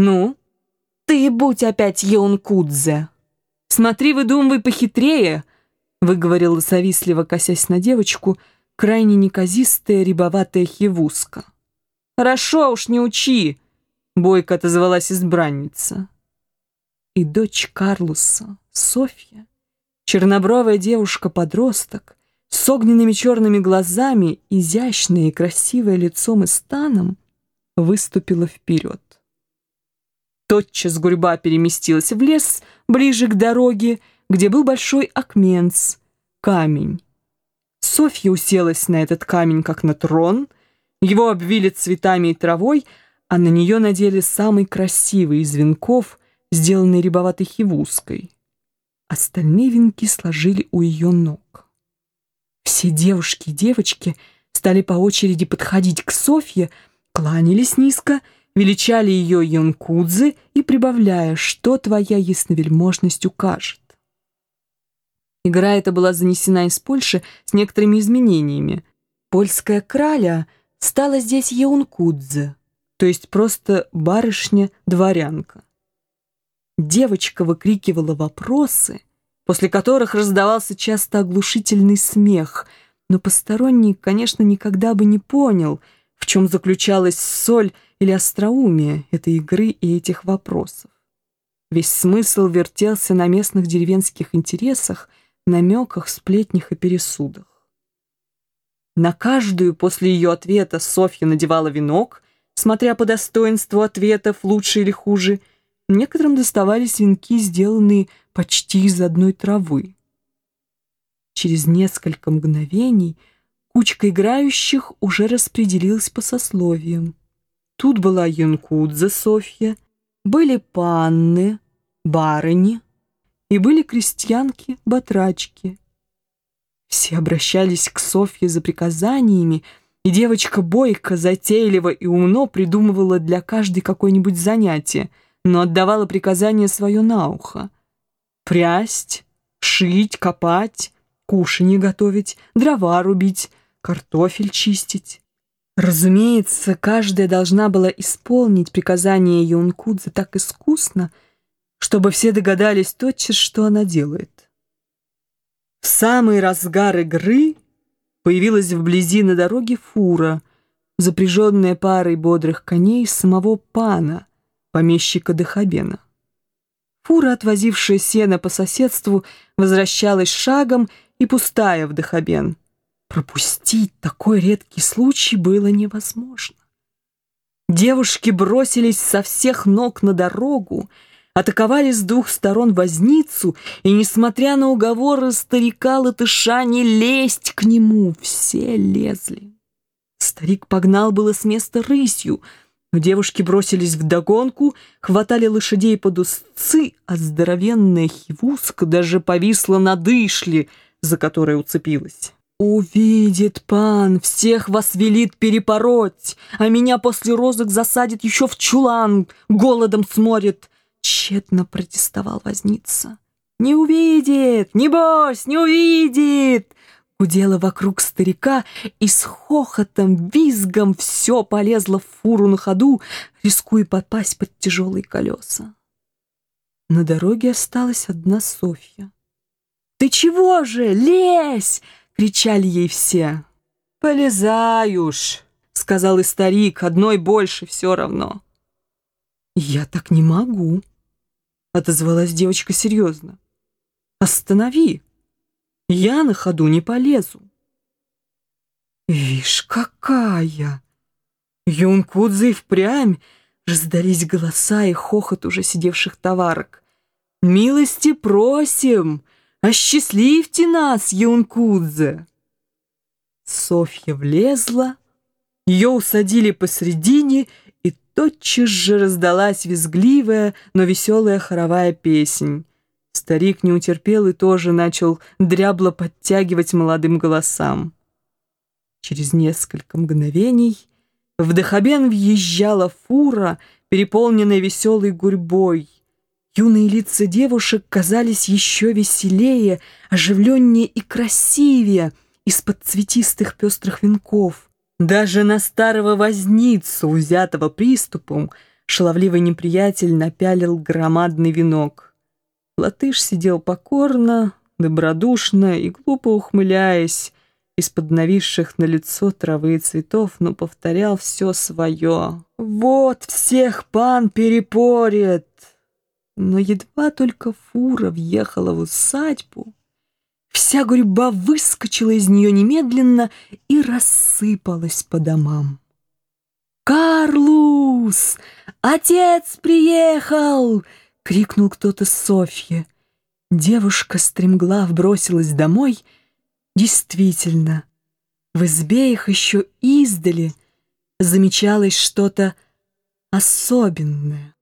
«Ну, ты будь опять Еункудзе. Смотри, выдумывай похитрее», — выговорила совисливо, косясь на девочку, крайне неказистая рябоватая хивуска. «Хорошо уж, не учи», — бойко отозвалась избранница. И дочь Карлуса, Софья, чернобровая девушка-подросток, с огненными черными глазами, изящное и красивое лицом и станом, выступила вперед. Тотчас гурьба переместилась в лес, ближе к дороге, где был большой окменц, камень. Софья уселась на этот камень, как на трон, его обвили цветами и травой, а на нее надели самый красивый из венков, сделанный рябоватой хивуской. Остальные венки сложили у ее ног. Все девушки и девочки стали по очереди подходить к Софье, кланялись низко, величали ее Йонкудзе и прибавляя, что твоя ясновельможность укажет. Игра эта была занесена из Польши с некоторыми изменениями. Польская краля стала здесь Еункудзе, то есть просто барышня-дворянка. Девочка выкрикивала вопросы, после которых раздавался часто оглушительный смех, но посторонний, конечно, никогда бы не понял, чем заключалась соль или остроумие этой игры и этих вопросов. Весь смысл вертелся на местных деревенских интересах, намеках, сплетнях и пересудах. На каждую после ее ответа Софья надевала венок, смотря по достоинству ответов, лучше или хуже. Некоторым доставались венки, сделанные почти из одной травы. Через несколько мгновений кучка играющих уже распределилась по сословиям. Тут была Юнкудза Софья, были панны, барыни и были крестьянки-батрачки. Все обращались к Софье за приказаниями, и девочка бойко, затейливо и умно придумывала для каждой какое-нибудь занятие, но отдавала приказание свое на ухо. Прясть, шить, копать, кушанье готовить, дрова рубить, картофель чистить. Разумеется, каждая должна была исполнить приказание Юнкудзе так искусно, чтобы все догадались тотчас, что она делает. В самый разгар игры появилась вблизи на дороге фура, запряженная парой бодрых коней самого пана, помещика Дахабена. Фура, отвозившая сено по соседству, возвращалась шагом и пустая в Дахабен. Пропустить такой редкий случай было невозможно. Девушки бросились со всех ног на дорогу, атаковали с двух сторон возницу, и, несмотря на уговоры старика-латыша не лезть к нему, все лезли. Старик погнал было с места рысью, но девушки бросились в догонку, хватали лошадей под узцы, а здоровенная хивуска даже повисла на дышле, за которой уцепилась. «Увидит пан, всех вас велит перепороть, а меня после розок засадит еще в чулан, голодом сморит!» Тщетно протестовал возница. «Не увидит! Небось, не увидит!» Гудела вокруг старика, и с хохотом, визгом все полезло в фуру на ходу, рискуя попасть под тяжелые колеса. На дороге осталась одна Софья. «Ты чего же? Лезь!» Кричали ей все. «Полезай уж», — сказал и старик, одной больше все равно. «Я так не могу», — отозвалась девочка серьезно. «Останови, я на ходу не полезу». «Вишь, какая!» Юнкудзе и впрямь раздались голоса и хохот уже сидевших товарок. «Милости просим! Осчастливьте нас, Юнкудзе!» Софья влезла, ее усадили посредине, и тотчас же раздалась визгливая, но веселая хоровая песнь. Старик не утерпел и тоже начал дрябло подтягивать молодым голосам. Через несколько мгновений в Дахабен въезжала фура, переполненная веселой гурьбой. Юные лица девушек казались еще веселее, оживленнее и красивее из-под цветистых пестрых венков. Даже на старого возницу, узятого приступом, шаловливый неприятель напялил громадный венок. Латыш сидел покорно, добродушно и глупо ухмыляясь, из-под нависших на лицо травы и цветов, но повторял все свое. «Вот всех пан перепорит!» Но едва только фура въехала в усадьбу, вся гурьба выскочила из нее немедленно и рассыпалась по домам. «Карлус! Отец приехал!» — крикнул кто-то Софье. Девушка стремглав бросилась домой. Действительно, в избе их еще издали замечалось что-то особенное.